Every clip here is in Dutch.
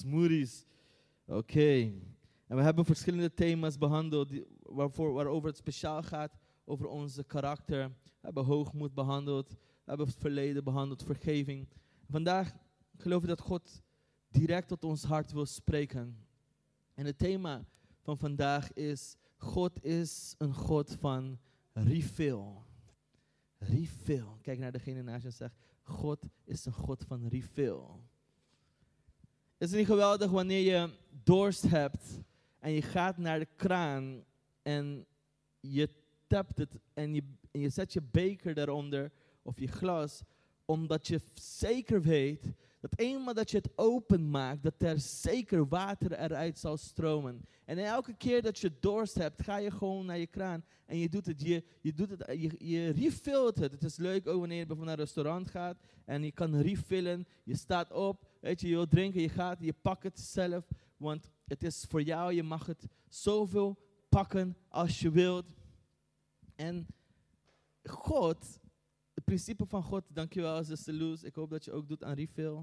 Smoothies. Oké. En we hebben verschillende thema's behandeld waarvoor, waarover het speciaal gaat over onze karakter. We hebben hoogmoed behandeld. We hebben het verleden behandeld, vergeving. Vandaag geloof ik dat God direct tot ons hart wil spreken. En het thema van vandaag is: God is een God van refill. Refill. Kijk naar degene naast je en zeg: God is een God van refill. Is het niet geweldig wanneer je dorst hebt en je gaat naar de kraan en je tapt het en je, je zet je beker daaronder of je glas, omdat je zeker weet dat eenmaal dat je het openmaakt, dat er zeker water eruit zal stromen. En elke keer dat je dorst hebt, ga je gewoon naar je kraan en je doet het. Je, je, doet het, je, je refillt het. Het is leuk ook wanneer je bijvoorbeeld naar een restaurant gaat en je kan refillen. Je staat op, weet je, je wilt drinken, je gaat, je pakt het zelf. Want het is voor jou, je mag het zoveel pakken als je wilt. En God, het principe van God, dankjewel zuster Loes. Ik hoop dat je ook doet aan refill.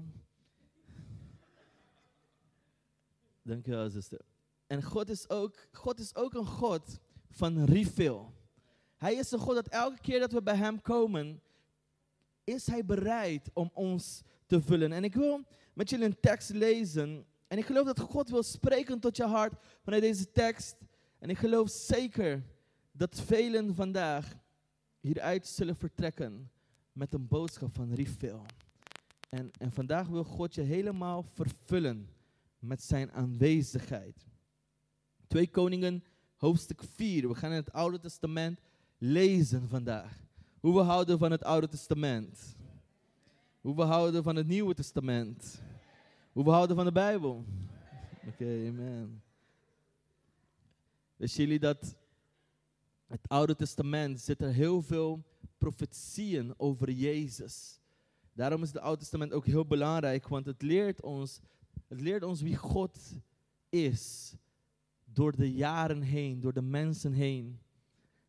Dankjewel zuster. En God is, ook, God is ook een God van refill. Hij is een God dat elke keer dat we bij Hem komen, is Hij bereid om ons te vullen. En ik wil met jullie een tekst lezen. En ik geloof dat God wil spreken tot je hart vanuit deze tekst. En ik geloof zeker dat velen vandaag hieruit zullen vertrekken met een boodschap van refill. En, en vandaag wil God je helemaal vervullen met zijn aanwezigheid. Twee Koningen, hoofdstuk 4. We gaan in het Oude Testament lezen vandaag. Hoe we houden van het Oude Testament. Hoe we houden van het Nieuwe Testament. Hoe we houden van de Bijbel. Oké, amen. Wisten jullie dat het Oude Testament zit er heel veel profetieën over Jezus. Daarom is het Oude Testament ook heel belangrijk, want het leert ons, het leert ons wie God is door de jaren heen, door de mensen heen.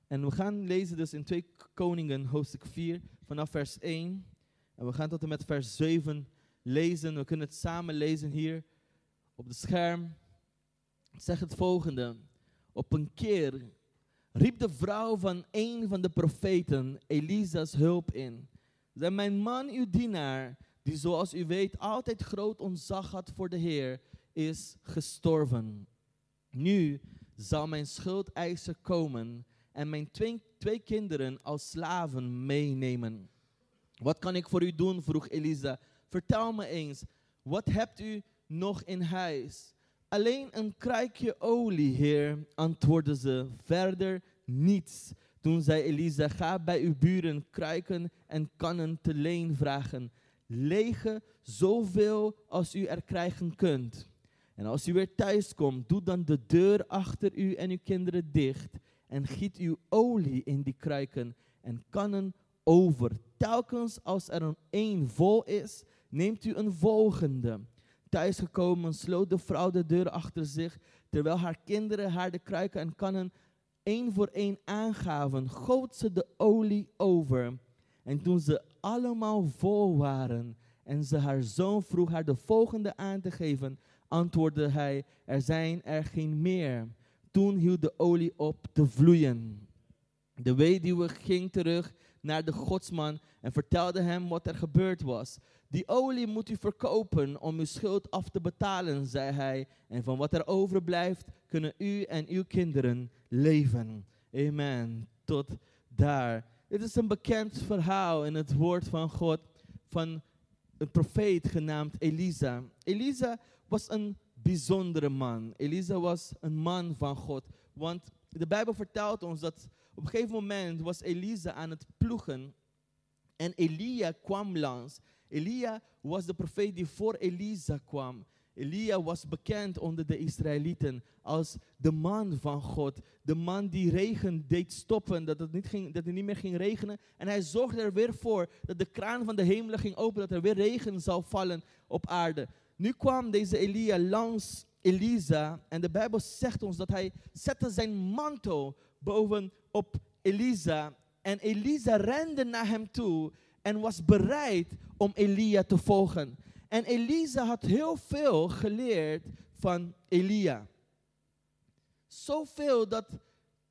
En we gaan lezen dus in 2 Koningen hoofdstuk 4 vanaf vers 1. En we gaan tot en met vers 7 lezen. We kunnen het samen lezen hier op het scherm. Zeg het volgende. Op een keer riep de vrouw van een van de profeten Elisa's hulp in. Zei, mijn man, uw dienaar, die zoals u weet altijd groot ontzag had voor de Heer, is gestorven. Nu zal mijn schuldeiser komen en mijn twee kinderen als slaven meenemen. Wat kan ik voor u doen? vroeg Elisa. Vertel me eens, wat hebt u nog in huis? Alleen een kruikje olie, heer, antwoordde ze. Verder niets. Toen zei Elisa, ga bij uw buren kruiken en kannen te leen vragen. Lege zoveel als u er krijgen kunt. En als u weer thuis komt, doe dan de deur achter u en uw kinderen dicht. En giet uw olie in die kruiken en kannen over. Telkens als er een één vol is, neemt u een volgende. Thuisgekomen sloot de vrouw de deur achter zich, terwijl haar kinderen haar de kruiken en kannen één voor één aangaven, goot ze de olie over. En toen ze allemaal vol waren en ze haar zoon vroeg haar de volgende aan te geven, antwoordde hij, er zijn er geen meer. Toen hield de olie op te vloeien. De weduwe ging terug naar de godsman en vertelde hem wat er gebeurd was. Die olie moet u verkopen om uw schuld af te betalen, zei hij. En van wat er overblijft, kunnen u en uw kinderen leven. Amen. Tot daar. Dit is een bekend verhaal in het woord van God van een profeet genaamd Elisa. Elisa was een bijzondere man. Elisa was een man van God. Want de Bijbel vertelt ons dat op een gegeven moment was Elisa aan het ploegen en Elia kwam langs. Elia was de profeet die voor Elisa kwam. Elia was bekend onder de Israëlieten als de man van God. De man die regen deed stoppen, dat het, niet ging, dat het niet meer ging regenen. En hij zorgde er weer voor dat de kraan van de hemel ging open, dat er weer regen zou vallen op aarde. Nu kwam deze Elia langs Elisa en de Bijbel zegt ons dat hij zette zijn mantel boven op Elisa. En Elisa rende naar hem toe en was bereid om Elia te volgen. En Elisa had heel veel geleerd van Elia. Zoveel dat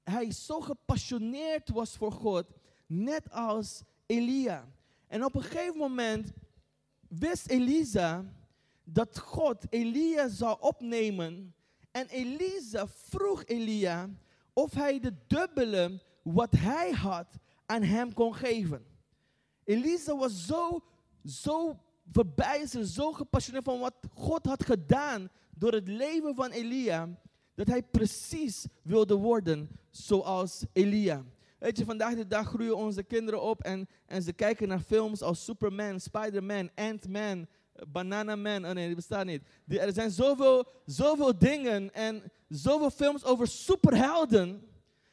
hij zo gepassioneerd was voor God, net als Elia. En op een gegeven moment wist Elisa dat God Elia zou opnemen. En Elisa vroeg Elia of hij de dubbele wat hij had aan hem kon geven. Elisa was zo, zo verbijsterd, zo gepassioneerd van wat God had gedaan door het leven van Elia, dat hij precies wilde worden zoals Elia. Weet je, vandaag de dag groeien onze kinderen op en, en ze kijken naar films als Superman, Spider-Man, Ant-Man, Banana Man. Oh nee, die bestaat niet. er zijn zoveel, zoveel dingen en zoveel films over superhelden.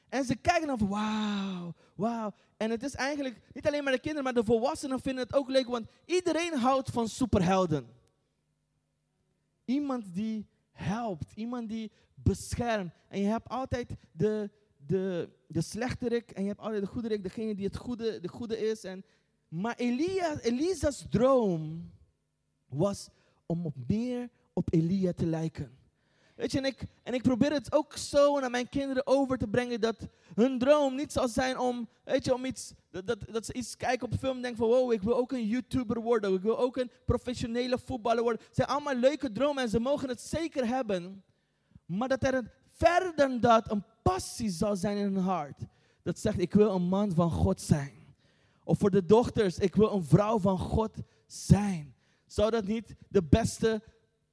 En ze kijken dan van wauw, wauw. En het is eigenlijk niet alleen maar de kinderen, maar de volwassenen vinden het ook leuk, want iedereen houdt van superhelden. Iemand die helpt, iemand die beschermt. En je hebt altijd de, de, de slechterik en je hebt altijd de goede degene die het goede, de goede is. En, maar Elia, Elisa's droom was om op meer op Elia te lijken. Weet je, en ik, en ik probeer het ook zo naar mijn kinderen over te brengen dat hun droom niet zal zijn om, weet je, om iets, dat, dat, ze iets kijken op film en denken van wow, ik wil ook een YouTuber worden, ik wil ook een professionele voetballer worden. Het zijn allemaal leuke dromen en ze mogen het zeker hebben. Maar dat er een, verder dan dat een passie zal zijn in hun hart. Dat zegt, ik wil een man van God zijn. Of voor de dochters, ik wil een vrouw van God zijn. Zou dat niet de beste,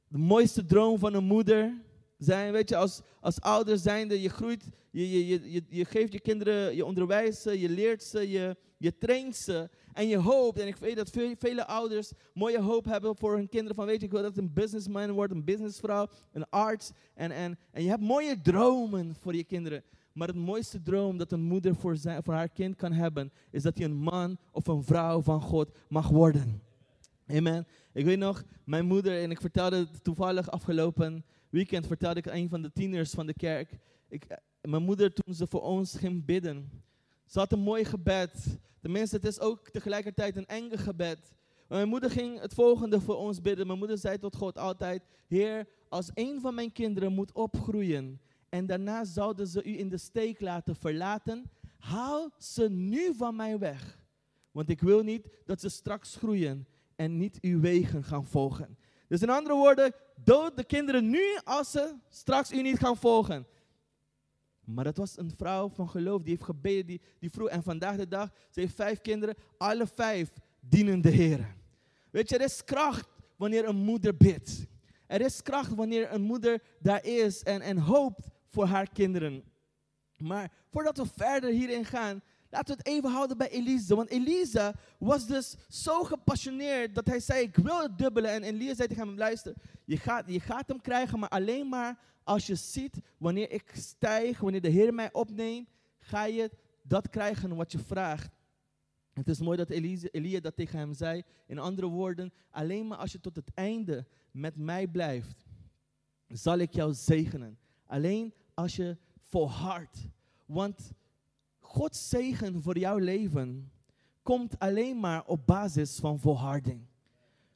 de mooiste droom van een moeder zijn? Weet je, als, als ouder zijnde, je groeit, je, je, je, je geeft je kinderen, je onderwijst ze, je leert ze, je, je traint ze. En je hoopt, en ik weet dat veel, vele ouders mooie hoop hebben voor hun kinderen. Van weet je, ik wil dat een businessman wordt, een businessvrouw, een arts. En, en, en je hebt mooie dromen voor je kinderen. Maar het mooiste droom dat een moeder voor, zijn, voor haar kind kan hebben, is dat hij een man of een vrouw van God mag worden. Amen. Ik weet nog, mijn moeder, en ik vertelde toevallig afgelopen weekend, vertelde ik een van de tieners van de kerk. Ik, eh, mijn moeder, toen ze voor ons ging bidden, ze had een mooi gebed. Tenminste, het is ook tegelijkertijd een enge gebed. Mijn moeder ging het volgende voor ons bidden. Mijn moeder zei tot God altijd: Heer, als een van mijn kinderen moet opgroeien en daarna zouden ze u in de steek laten verlaten, haal ze nu van mij weg. Want ik wil niet dat ze straks groeien en niet uw wegen gaan volgen. Dus in andere woorden, dood de kinderen nu als ze straks u niet gaan volgen. Maar dat was een vrouw van geloof, die heeft gebeden, die, die vroeg. En vandaag de dag, ze heeft vijf kinderen, alle vijf dienen de Heer. Weet je, er is kracht wanneer een moeder bidt. Er is kracht wanneer een moeder daar is en, en hoopt voor haar kinderen. Maar voordat we verder hierin gaan, laten we het even houden bij Elisa. Want Elisa was dus zo gepassioneerd dat hij zei, ik wil het dubbele. En Elisa zei tegen hem, luister, je gaat, je gaat hem krijgen, maar alleen maar als je ziet, wanneer ik stijg, wanneer de Heer mij opneemt, ga je dat krijgen wat je vraagt. Het is mooi dat Elise, Elia dat tegen hem zei. In andere woorden, alleen maar als je tot het einde met mij blijft, zal ik jou zegenen. Alleen als je volhardt. Want Gods zegen voor jouw leven komt alleen maar op basis van volharding.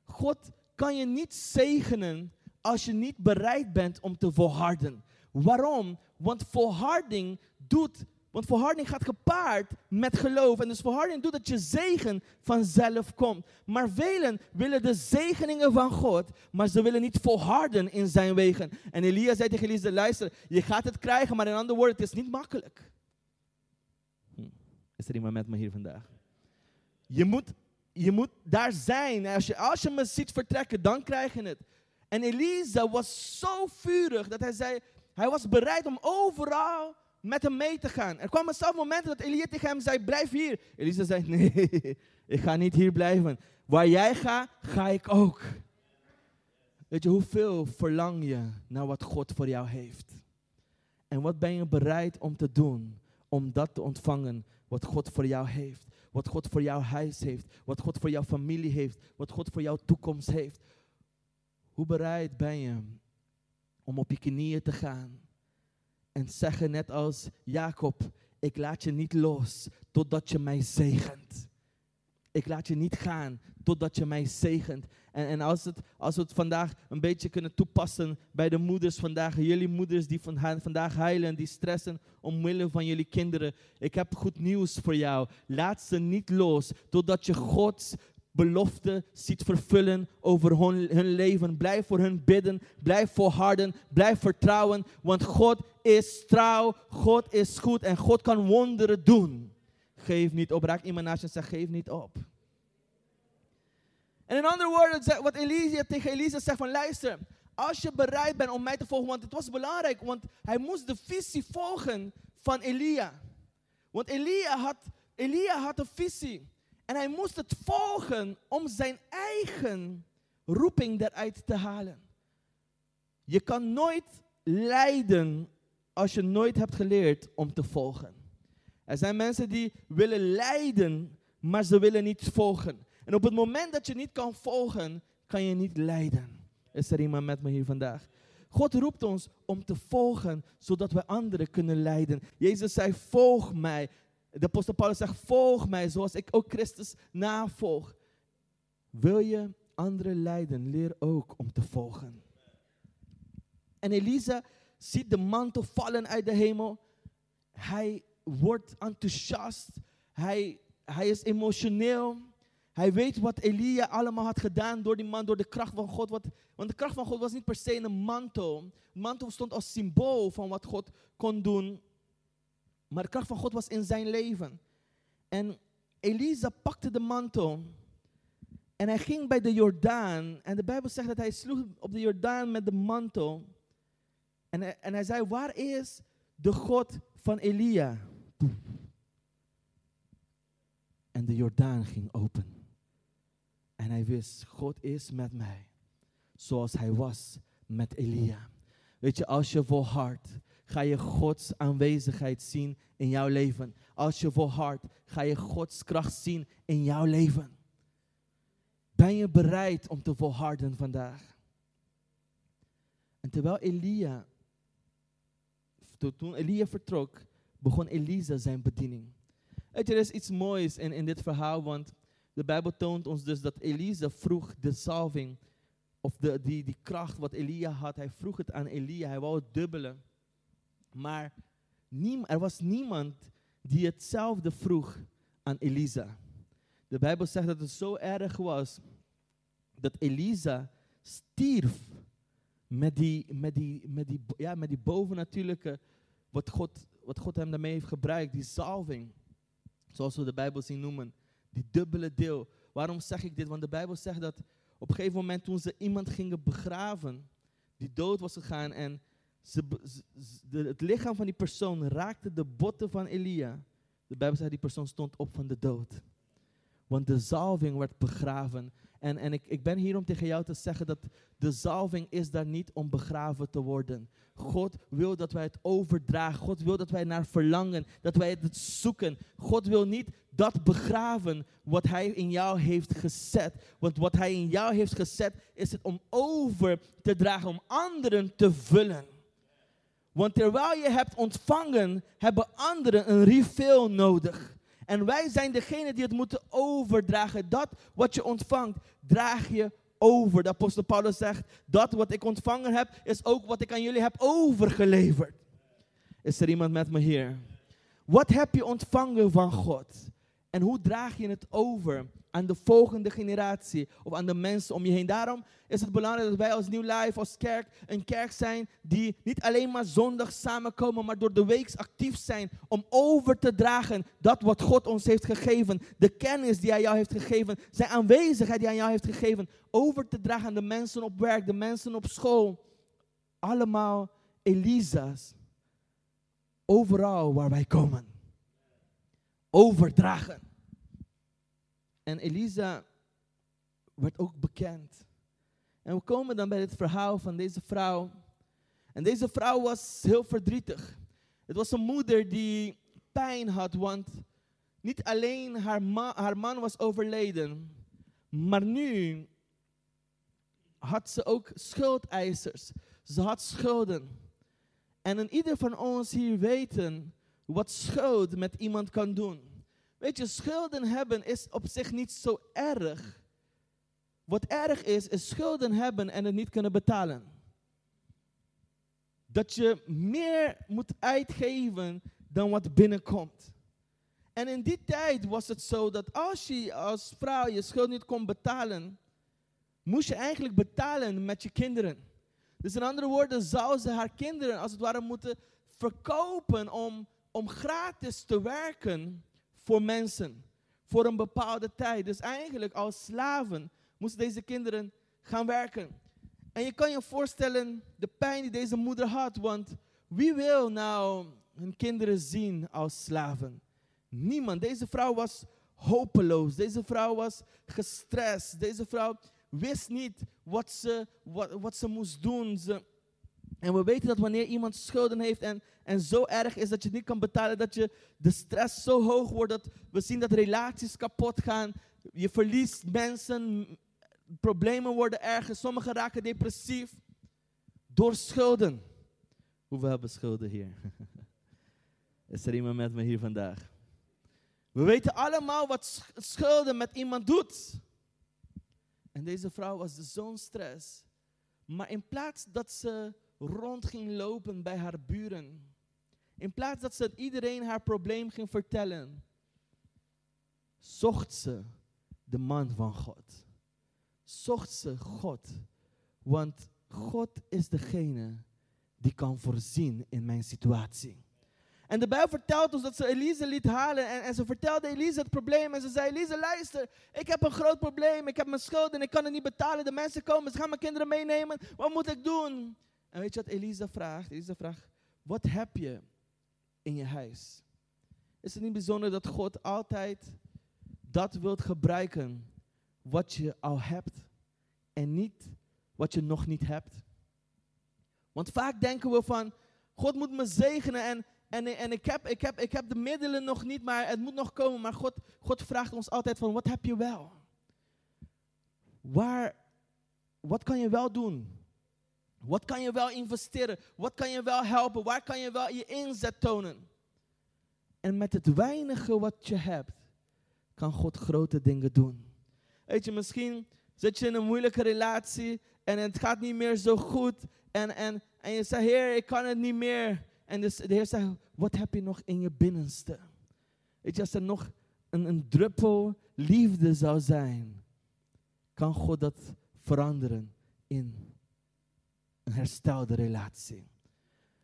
God kan je niet zegenen als je niet bereid bent om te volharden. Waarom? Want volharding doet, want volharding gaat gepaard met geloof. En dus volharding doet dat je zegen vanzelf komt. Maar velen willen de zegeningen van God, maar ze willen niet volharden in zijn wegen. En Elia zei tegen Elisa, luister, je gaat het krijgen, maar in andere woorden, het is niet makkelijk. Is er iemand met me hier vandaag? Je moet, je moet daar zijn. Als je, als je me ziet vertrekken, dan krijg je het. En Elisa was zo vurig dat hij zei, hij was bereid om overal met hem mee te gaan. Er kwamen zelfs momenten dat Elia tegen hem zei, blijf hier. Elisa zei, nee, ik ga niet hier blijven. Waar jij gaat, ga ik ook. Weet je, hoeveel verlang je naar wat God voor jou heeft? En wat ben je bereid om te doen om dat te ontvangen wat God voor jou heeft? Wat God voor jouw huis heeft, wat God voor jouw familie heeft, wat God voor jouw toekomst heeft. Hoe bereid ben je om op je knieën te gaan en zeggen net als Jacob, ik laat je niet los totdat je mij zegent. Ik laat je niet gaan totdat je mij zegent. En, en als, het, als we het vandaag een beetje kunnen toepassen bij de moeders vandaag, jullie moeders die van, vandaag huilen, die stressen omwille van jullie kinderen. Ik heb goed nieuws voor jou. Laat ze niet los totdat je Gods belofte ziet vervullen over hun, hun leven. Blijf voor hun bidden, blijf volharden, blijf vertrouwen, want God is trouw, God is goed en God kan wonderen doen. Geef niet op. Raak iemand naast je en zeg, geef niet op. En in andere woorden, wat Elisa tegen Elisa zegt van luister, als je bereid bent om mij te volgen, want het was belangrijk, want hij moest de visie volgen van Elia. Want Elia had, Elia had een visie. En hij moest het volgen om zijn eigen roeping eruit te halen. Je kan nooit leiden als je nooit hebt geleerd om te volgen. Er zijn mensen die willen leiden, maar ze willen niet volgen. En op het moment dat je niet kan volgen, kan je niet leiden. Is er iemand met me hier vandaag? God roept ons om te volgen, zodat we anderen kunnen leiden. Jezus zei, volg mij. De apostel Paulus zegt, volg mij, zoals ik ook Christus navolg. Wil je anderen leiden, leer ook om te volgen. En Elisa ziet de mantel vallen uit de hemel. Hij wordt enthousiast. Hij, hij is emotioneel. Hij weet wat Elia allemaal had gedaan door die man, door de kracht van God. Wat, want de kracht van God was niet per se een mantel. De mantel stond als symbool van wat God kon doen. Maar de kracht van God was in zijn leven. En Elisa pakte de mantel. En hij ging bij de Jordaan. En de Bijbel zegt dat hij sloeg op de Jordaan met de mantel. En en hij zei, waar is de God van Elia? En de Jordaan ging open. En hij wist, God is met mij. Zoals hij was met Elia. Weet je, als je volhardt, ga je Gods aanwezigheid zien in jouw leven. Als je volhardt, ga je Gods kracht zien in jouw leven. Ben je bereid om te volharden vandaag? En terwijl Elia, toen Elia vertrok, begon Elisa zijn bediening. Weet je, er is iets moois in, in dit verhaal, want de Bijbel toont ons dus dat Elisa vroeg de salving, of de, die, die kracht wat Elia had, hij vroeg het aan Elia, hij wou het dubbelen. Maar er was niemand die hetzelfde vroeg aan Elisa. De Bijbel zegt dat het zo erg was dat Elisa stierf met die, met die, met die, ja, met die bovennatuurlijke, wat God, wat God hem daarmee heeft gebruikt, die salving. Zoals we de Bijbel zien noemen. Die dubbele deel. Waarom zeg ik dit? Want de Bijbel zegt dat op een gegeven moment toen ze iemand gingen begraven, die dood was gegaan en ze, het lichaam van die persoon raakte de botten van Elia. De Bijbel zegt die persoon stond op van de dood. Want de zalving werd begraven. En, en ik, ik ben hier om tegen jou te zeggen dat de zalving is daar niet om begraven te worden. God wil dat wij het overdragen. God wil dat wij naar verlangen. Dat wij het zoeken. God wil niet dat begraven wat Hij in jou heeft gezet. Want wat Hij in jou heeft gezet is het om over te dragen. Om anderen te vullen. Want terwijl je hebt ontvangen, hebben anderen een refill nodig. En wij zijn degene die het moeten overdragen. Dat wat je ontvangt, draag je over. De apostel Paulus zegt, dat wat ik ontvangen heb, is ook wat ik aan jullie heb overgeleverd. Is er iemand met me hier? Wat heb je ontvangen van God? En hoe draag je het over aan de volgende generatie of aan de mensen om je heen? Daarom is het belangrijk dat wij als New Life, als kerk, een kerk zijn die niet alleen maar zondag samenkomen, maar door de week actief zijn om over te dragen dat wat God ons heeft gegeven, de kennis die Hij jou heeft gegeven, zijn aanwezigheid die Hij jou heeft gegeven, over te dragen aan de mensen op werk, de mensen op school. Allemaal Elisa's. Overal waar wij komen. Overdragen. En Elisa werd ook bekend. En we komen dan bij het verhaal van deze vrouw. En deze vrouw was heel verdrietig. Het was een moeder die pijn had, want niet alleen haar, haar man was overleden, maar nu had ze ook schuldeisers. Ze had schulden. En in ieder van ons hier weten wat schuld met iemand kan doen. Weet je, schulden hebben is op zich niet zo erg. Wat erg is, is schulden hebben en het niet kunnen betalen. Dat je meer moet uitgeven dan wat binnenkomt. En in die tijd was het zo dat als je als vrouw je schuld niet kon betalen, moest je eigenlijk betalen met je kinderen. Dus in andere woorden, zou ze haar kinderen als het ware moeten verkopen om, om gratis te werken voor mensen. Voor een bepaalde tijd. Dus eigenlijk als slaven moesten deze kinderen gaan werken. En je kan je voorstellen de pijn die deze moeder had. Want wie wil nou hun kinderen zien als slaven? Niemand. Deze vrouw was hopeloos. Deze vrouw was gestrest. Deze vrouw wist niet wat ze, wat, wat ze moest doen. En we weten dat wanneer iemand schulden heeft en, en zo erg is dat je niet kan betalen, dat je de stress zo hoog wordt dat we zien dat relaties kapot gaan. Je verliest mensen, problemen worden erger, sommigen raken depressief door schulden. Hoeveel hebben schulden hier? Is er iemand met me hier vandaag? We weten allemaal wat schulden met iemand doet. En deze vrouw was zo'n stress. Maar in plaats dat ze rond ging lopen bij haar buren, in plaats dat ze iedereen haar probleem ging vertellen, zocht ze de man van God. Zocht ze God. Want God is degene die kan voorzien in mijn situatie. En de Bijbel vertelt ons dat ze Elise liet halen. En, en ze vertelde Elise het probleem. En ze zei, Elise luister, ik heb een groot probleem. Ik heb mijn schulden en ik kan het niet betalen. De mensen komen, ze gaan mijn kinderen meenemen. Wat moet ik doen? En weet je wat Elise vraagt? Elise vraagt, wat heb je in je huis? Is het niet bijzonder dat God altijd dat wilt gebruiken wat je al hebt en niet wat je nog niet hebt? Want vaak denken we van, God moet me zegenen en en, en ik, heb, ik, heb, ik heb de middelen nog niet, maar het moet nog komen. Maar God, God vraagt ons altijd van, wat heb je wel? Waar, wat kan je wel doen? Wat kan je wel investeren? Wat kan je wel helpen? Waar kan je wel je inzet tonen? En met het weinige wat je hebt, kan God grote dingen doen. Weet je, misschien zit je in een moeilijke relatie en het gaat niet meer zo goed. En, en, en je zegt, Heer, ik kan het niet meer. En dus de Heer zegt, wat heb je nog in je binnenste? Weet je, als er nog een, een druppel liefde zou zijn, kan God dat veranderen in een herstelde relatie.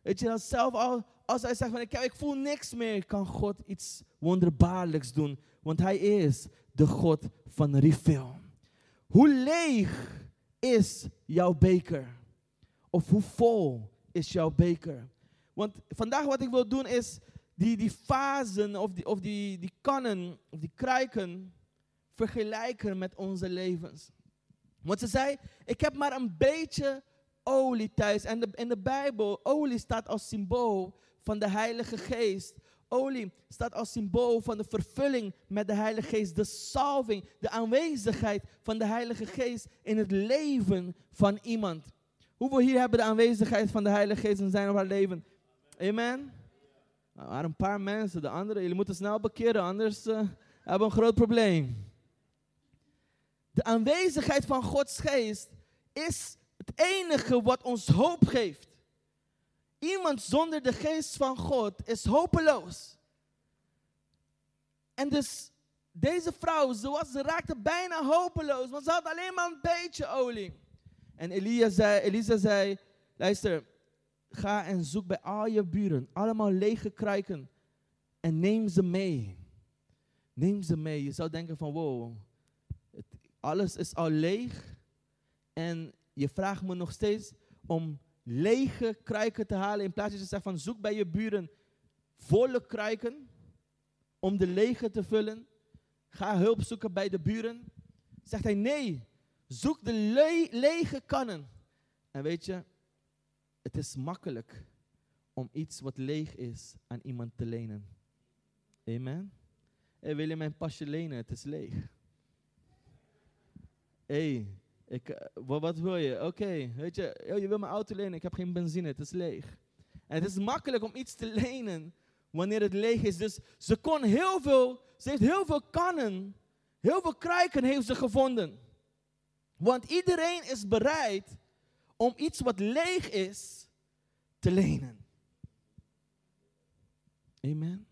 Weet je, als zelf al, als hij zegt van ik, ik voel niks meer, kan God iets wonderbaarlijks doen. Want hij is de God van refill. Hoe leeg is jouw beker? Of hoe vol is jouw beker? Want vandaag wat ik wil doen is die, die fasen of, die, of die, die kannen of die kruiken vergelijken met onze levens. Want ze zei, ik heb maar een beetje olie thuis. En de, in de Bijbel, olie staat als symbool van de Heilige Geest. Olie staat als symbool van de vervulling met de Heilige Geest. De salving, de aanwezigheid van de Heilige Geest in het leven van iemand. Hoeveel hier hebben de aanwezigheid van de Heilige Geest in zijn of haar leven? Amen. Nou, er waren een paar mensen, de anderen, jullie moeten snel bekeren, anders uh, hebben we een groot probleem. De aanwezigheid van Gods geest is het enige wat ons hoop geeft. Iemand zonder de geest van God is hopeloos. En dus deze vrouw, ze, was, ze raakte bijna hopeloos, want ze had alleen maar een beetje olie. En Elia zei, Elisa zei, luister, Ga en zoek bij al je buren, allemaal lege kruiken. En neem ze mee. Neem ze mee. Je zou denken van wow, het, alles is al leeg. En je vraagt me nog steeds om lege kruiken te halen. In plaats van te zeggen van zoek bij je buren volle kruiken. Om de lege te vullen. Ga hulp zoeken bij de buren. Zegt hij nee, zoek de lege kannen. En weet je, het is makkelijk om iets wat leeg is aan iemand te lenen. Amen. Hey, wil je mijn pasje lenen? Het is leeg. hey, ik, eh, wat, wil je? Oké, weet je, je wil mijn auto lenen, ik heb geen benzine, het is leeg. En het is makkelijk om iets te lenen wanneer het leeg is. Dus ze kon heel veel, ze heeft heel veel kannen, heel veel kruiken heeft ze gevonden. Want iedereen is bereid om iets wat leeg is te lenen. Amen.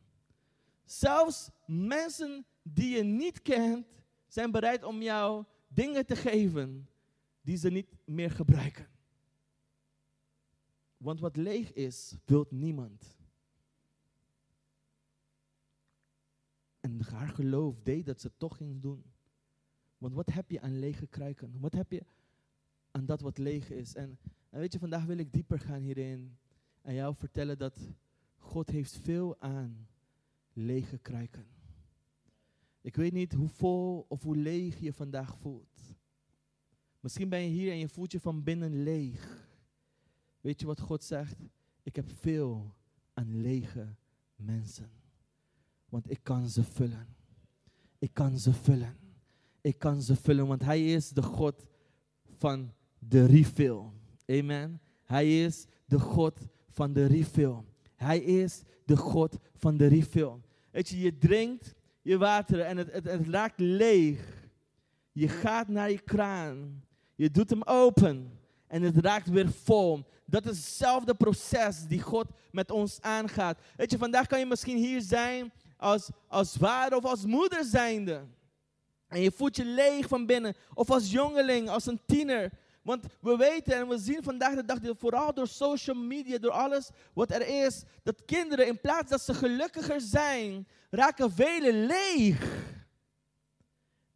Zelfs mensen die je niet kent, zijn bereid om jou dingen te geven die ze niet meer gebruiken. Want wat leeg is, wilt niemand. En haar geloof deed dat ze toch ging doen. Want wat heb je aan lege kruiken? Wat heb je aan dat wat leeg is? En, en weet je, vandaag wil ik dieper gaan hierin. En jou vertellen dat God heeft veel aan lege kruiken. Ik weet niet hoe vol of hoe leeg je vandaag voelt. Misschien ben je hier en je voelt je van binnen leeg. Weet je wat God zegt? Ik heb veel aan lege mensen. Want ik kan ze vullen. Ik kan ze vullen. Ik kan ze vullen, want Hij is de God van de refill. Amen. Hij is de God van de refill. Hij is de God van de refill. Weet je, je drinkt je water en het, het, het raakt leeg. Je gaat naar je kraan. Je doet hem open en het raakt weer vol. Dat is hetzelfde proces die God met ons aangaat. Weet je, vandaag kan je misschien hier zijn als, als vader of als moeder zijnde. En je voelt je leeg van binnen. Of als jongeling, als een tiener. Want we weten en we zien vandaag de dag, vooral door social media, door alles wat er is, dat kinderen in plaats dat ze gelukkiger zijn, raken velen leeg.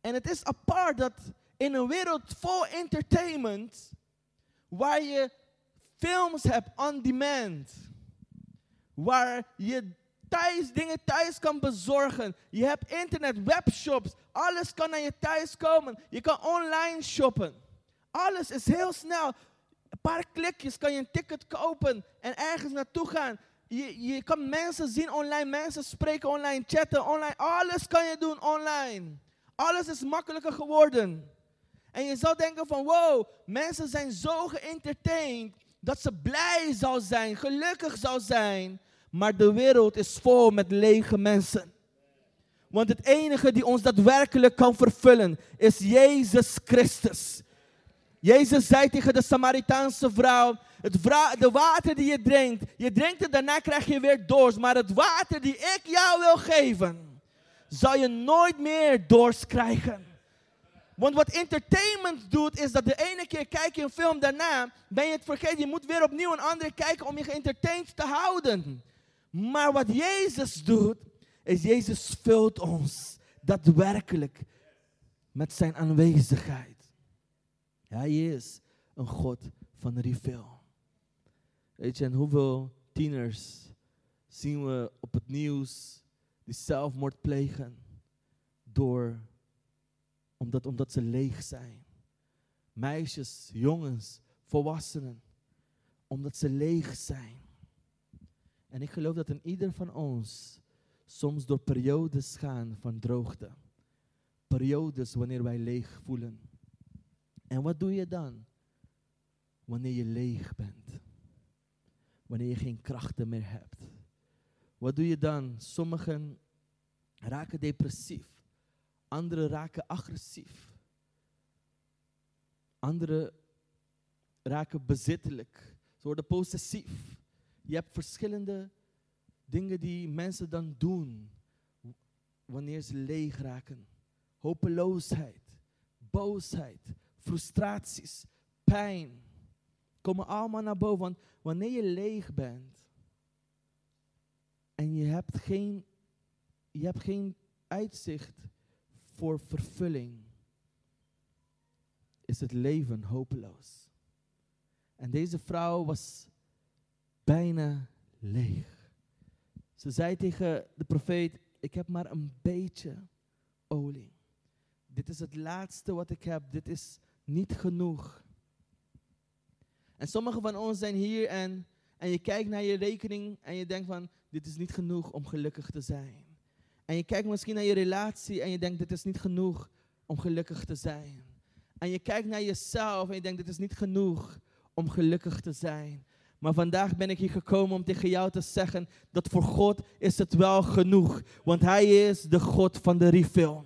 En het is apart dat in een wereld vol entertainment, waar je films hebt on demand, waar je thuis dingen thuis kan bezorgen, je hebt internet, webshops, alles kan naar je thuis komen, je kan online shoppen. Alles is heel snel. Een paar klikjes kan je een ticket kopen en ergens naartoe gaan. Je, je kan mensen zien online, mensen spreken online, chatten online. Alles kan je doen online. Alles is makkelijker geworden. En je zou denken van wow, mensen zijn zo geëntertained dat ze blij zou zijn, gelukkig zou zijn. Maar de wereld is vol met lege mensen. Want het enige die ons daadwerkelijk kan vervullen is Jezus Christus. Jezus zei tegen de Samaritaanse vrouw, het de water die je drinkt, je drinkt het, daarna krijg je weer dorst. Maar het water die ik jou wil geven, zal je nooit meer dorst krijgen. Want wat entertainment doet, is dat de ene keer kijk je een film, daarna ben je het vergeten. Je moet weer opnieuw een andere kijken om je geëntertained te houden. Maar wat Jezus doet, is Jezus vult ons daadwerkelijk met zijn aanwezigheid. Hij is een God van refill. Weet je, en hoeveel tieners zien we op het nieuws die zelfmoord plegen door, omdat, omdat ze leeg zijn. Meisjes, jongens, volwassenen, omdat ze leeg zijn. En ik geloof dat in ieder van ons soms door periodes gaan van droogte. Periodes wanneer wij leeg voelen. En wat doe je dan? Wanneer je leeg bent. Wanneer je geen krachten meer hebt. Wat doe je dan? Sommigen raken depressief. Anderen raken agressief. Anderen raken bezittelijk. Ze worden possessief. Je hebt verschillende dingen die mensen dan doen wanneer ze leeg raken. Hopeloosheid, boosheid, frustraties, pijn, komen allemaal naar boven. Want wanneer je leeg bent en je hebt geen, je hebt geen uitzicht voor vervulling, is het leven hopeloos. En deze vrouw was bijna leeg. Ze zei tegen de profeet, ik heb maar een beetje olie. Dit is het laatste wat ik heb. Dit is niet genoeg. En sommigen van ons zijn hier en, en je kijkt naar je rekening en je denkt van, dit is niet genoeg om gelukkig te zijn. En je kijkt misschien naar je relatie en je denkt, dit is niet genoeg om gelukkig te zijn. En je kijkt naar jezelf en je denkt, dit is niet genoeg om gelukkig te zijn. Maar vandaag ben ik hier gekomen om tegen jou te zeggen dat voor God is het wel genoeg. Want Hij is de God van de refill.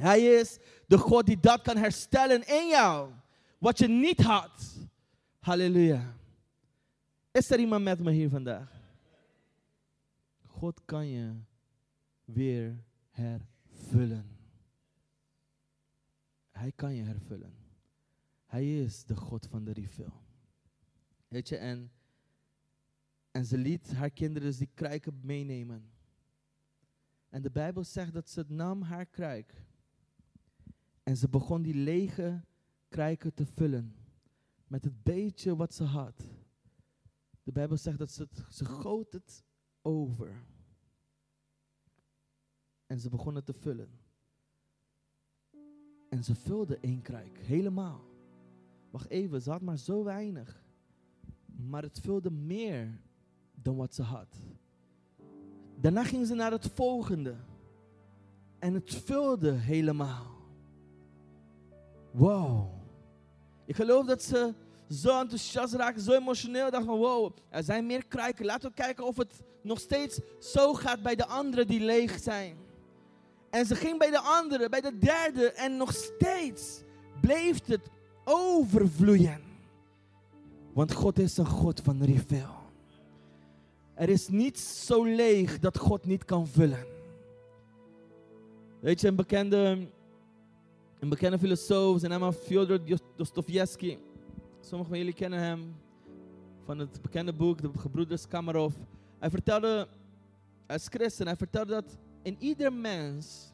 Hij is de God die dat kan herstellen in jou. Wat je niet had. Halleluja. Is er iemand met me hier vandaag? God kan je weer hervullen. Hij kan je hervullen. Hij is de God van de refill. Weet je, en, en ze liet haar kinderen dus die kruiken meenemen. En de Bijbel zegt dat ze nam haar kruik. En ze begon die lege kruiken te vullen. Met het beetje wat ze had. De Bijbel zegt dat ze, het, ze goot het over. En ze begonnen te vullen. En ze vulde één kruik, helemaal. Wacht even, ze had maar zo weinig. Maar het vulde meer dan wat ze had. Daarna ging ze naar het volgende. En het vulde helemaal. Wow. Ik geloof dat ze zo enthousiast raakte, zo emotioneel. Dacht van wow, er zijn meer kruiken. Laten we kijken of het nog steeds zo gaat bij de anderen die leeg zijn. En ze ging bij de andere, bij de derde en nog steeds bleef het overvloeien. Want God is een God van refill. Er is niets zo leeg dat God niet kan vullen. Weet je, een bekende, een bekende filosoof, zijn naam Fyodor Dostoevsky. Sommigen van jullie kennen hem van het bekende boek, de Gebroeders Kamarov. Hij vertelde, als christen, hij vertelde dat in ieder mens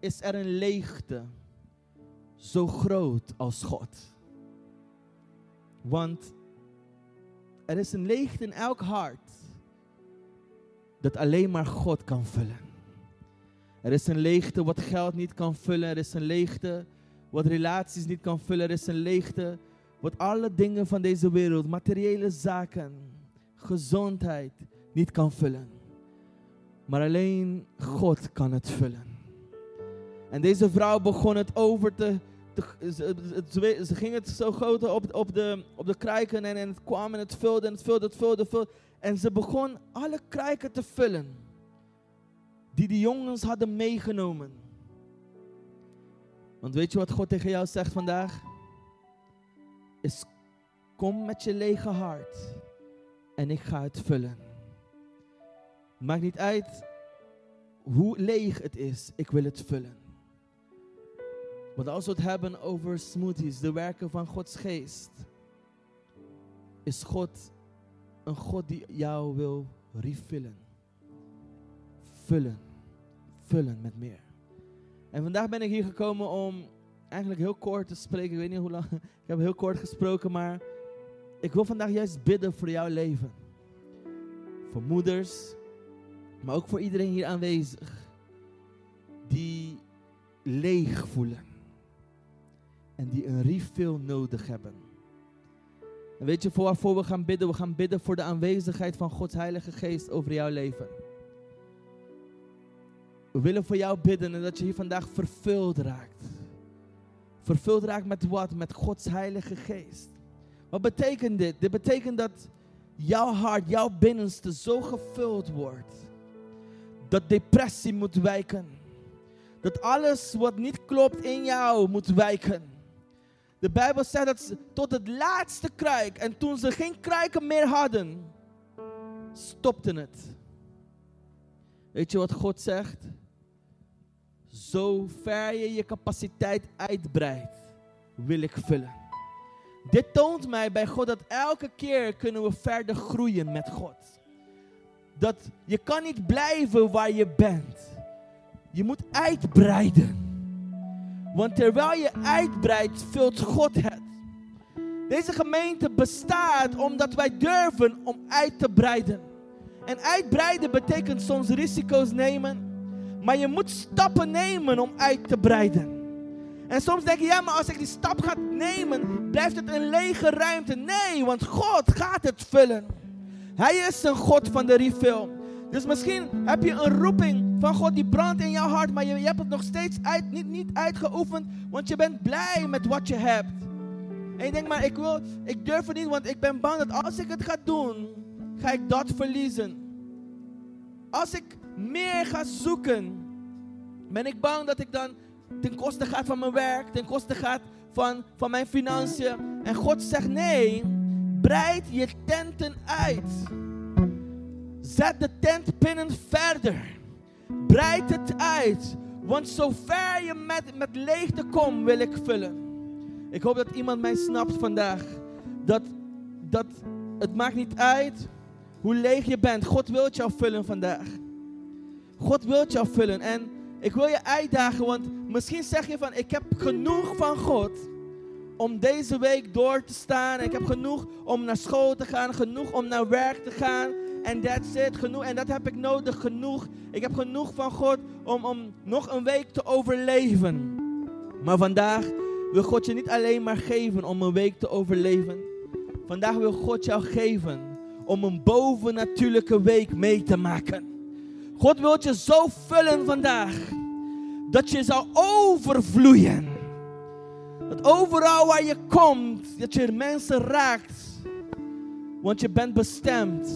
is er een leegte zo groot als God. Want er is een leegte in elk hart dat alleen maar God kan vullen. Er is een leegte wat geld niet kan vullen. Er is een leegte wat relaties niet kan vullen. Er is een leegte wat alle dingen van deze wereld, materiële zaken, gezondheid niet kan vullen. Maar alleen God kan het vullen. En deze vrouw begon het over te. ze, ging het zo goten op, op, de, op de kruiken en, en het kwam en het vulde en het vulde, het vulde, het vulde. En ze begon alle kruiken te vullen. Die de jongens hadden meegenomen. Want weet je wat God tegen jou zegt vandaag? Is kom met je lege hart en ik ga het vullen. Maakt niet uit hoe leeg het is, ik wil het vullen. Want als we het hebben over smoothies, de werken van Gods geest, is God een God die jou wil refillen. Vullen. Vullen met meer. En vandaag ben ik hier gekomen om eigenlijk heel kort te spreken. Ik weet niet hoe lang. Ik heb heel kort gesproken, maar ik wil vandaag juist bidden voor jouw leven. Voor moeders, maar ook voor iedereen hier aanwezig. Die leeg voelen. En die een refill nodig hebben. En weet je, voor waarvoor we gaan bidden? We gaan bidden voor de aanwezigheid van Gods Heilige Geest over jouw leven. We willen voor jou bidden en dat je hier vandaag vervuld raakt. Vervuld raakt met wat? Met Gods Heilige Geest. Wat betekent dit? Dit betekent dat jouw hart, jouw binnenste zo gevuld wordt. Dat depressie moet wijken. Dat alles wat niet klopt in jou moet wijken. De Bijbel zegt dat ze tot het laatste kruik, en toen ze geen kruiken meer hadden, stopten het. Weet je wat God zegt? Zo ver je je capaciteit uitbreidt, wil ik vullen. Dit toont mij bij God dat elke keer kunnen we verder groeien met God. Dat je kan niet blijven waar je bent. Je moet uitbreiden. Want terwijl je uitbreidt, vult God het. Deze gemeente bestaat omdat wij durven om uit te breiden. En uitbreiden betekent soms risico's nemen. Maar je moet stappen nemen om uit te breiden. En soms denk je, ja, maar als ik die stap ga nemen, blijft het een lege ruimte. Nee, want God gaat het vullen. Hij is een God van de refill. Dus misschien heb je een roeping van God die brandt in jouw hart, maar je, je hebt het nog steeds uit, niet, niet uitgeoefend, want je bent blij met wat je hebt. En je denkt, maar ik, wil, ik durf het niet, want ik ben bang dat als ik het ga doen, ga ik dat verliezen. Als ik meer ga zoeken, ben ik bang dat ik dan ten koste gaat van mijn werk, ten koste gaat van, van mijn financiën. En God zegt nee, breid je tenten uit. Zet de tentpinnen verder. Breid het uit. Want zover je met, met leegte komt, wil ik vullen. Ik hoop dat iemand mij snapt vandaag. Dat, dat het maakt niet uit hoe leeg je bent. God wil jou vullen vandaag. God wil jou vullen. En ik wil je uitdagen, want misschien zeg je van, ik heb genoeg van God om deze week door te staan. Ik heb genoeg om naar school te gaan, genoeg om naar werk te gaan. En that's it, genoeg. En dat heb ik nodig, genoeg. Ik heb genoeg van God om, om nog een week te overleven. Maar vandaag wil God je niet alleen maar geven om een week te overleven. Vandaag wil God jou geven om een bovennatuurlijke week mee te maken. God wil je zo vullen vandaag dat je zal overvloeien. Dat overal waar je komt, dat je mensen raakt. Want je bent bestemd